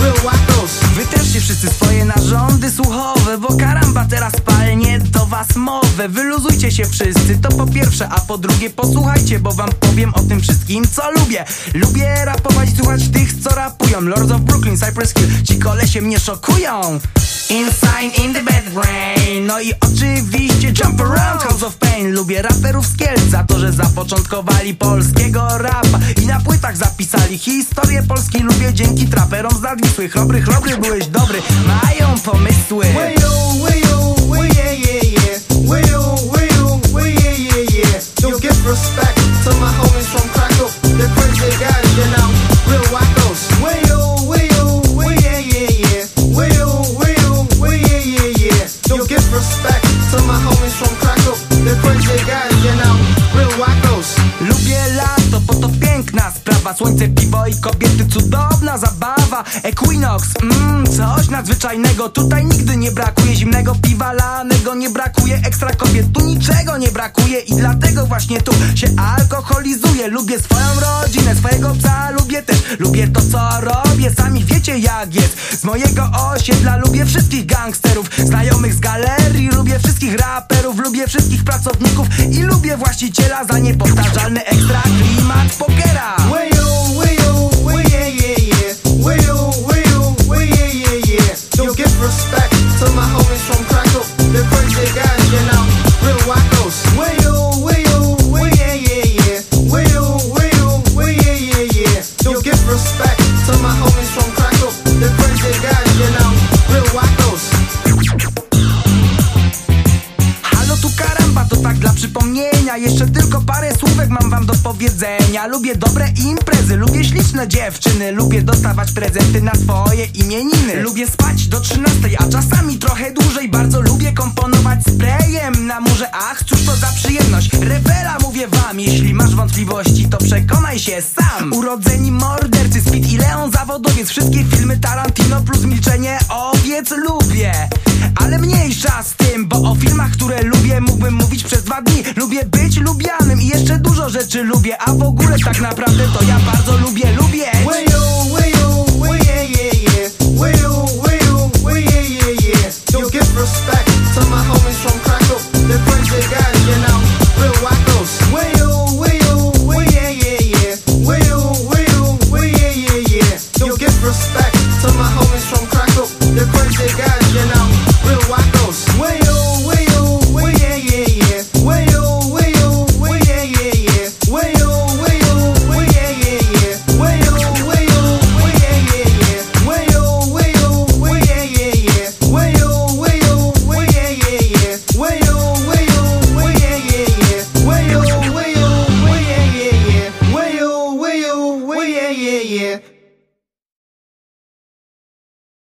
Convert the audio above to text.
real wackos. Wytężcie wszyscy swoje narządy słuchowe Bo karamba teraz palnie do was mowę Wyluzujcie się wszyscy, to po pierwsze A po drugie posłuchajcie, bo wam powiem o tym wszystkim co lubię. Lubię rapować słuchać tych co rapują. Lords of Brooklyn, Cypress Hill, ci kolesie mnie szokują. Inside in the bed brain No i oczywiście Jump Around House of Pain. Lubię raperów z Kielc za to, że zapoczątkowali polskiego rapa. I na płytach zapisali historię Polski. Lubię dzięki traperom z Nadwisły. Chrobry, chrobry, byłeś dobry. Mają pomysły. You, Słońce, piwo i kobiety, cudowna zabawa. Equinox, mmm, coś nadzwyczajnego. Tutaj nigdy nie brakuje zimnego piwa lanego Nie brakuje ekstra kobiet, tu niczego nie brakuje. I dlatego właśnie tu się alkoholizuję Lubię swoją rodzinę, swojego psa lubię też. Lubię to co robię, sami wiecie jak jest. Z mojego osiedla lubię wszystkich gangsterów. Znajomych z galerii, lubię wszystkich raperów Lubię wszystkich pracowników. I lubię właściciela Za niepowtarzalny ekstra klimat pokera parę słówek mam wam do powiedzenia. Lubię dobre imprezy, lubię śliczne dziewczyny. Lubię dostawać prezenty na swoje imieniny. Lubię spać do 13, a czasami trochę dłużej. Bardzo lubię komponować sprayem na murze. Ach, cóż to za przyjemność. Rewela mówię wam, jeśli masz wątpliwości To przekonaj się sam. Urodzeni mordercy, Speed i Leon zawodowiec. Wszystkie filmy Tarantino plus milczenie owiec lubię. Ale mniejsza z tym, bo o filmach, które lubię mógłbym mówić przez dwa dni. Lubię Rzeczy lubię, a w ogóle tak naprawdę to ja bardzo lubię, lubię